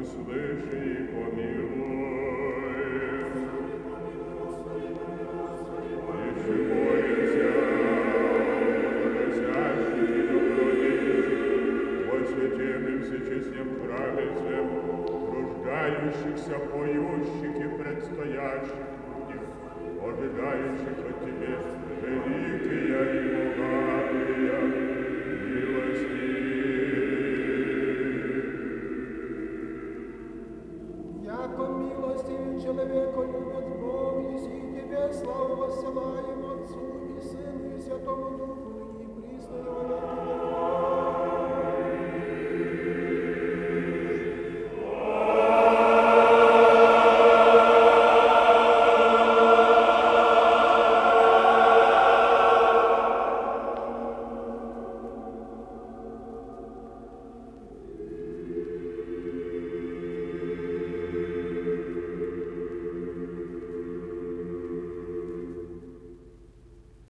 услыши и помилуй. Если молимся, просящий добродетель, осветенным сочестием правицем, рождающихся, поющих и предстоящих ожидающих от человека любит Бог, и си тебе славу посылаем Отцу и Сыну и Святому Духу.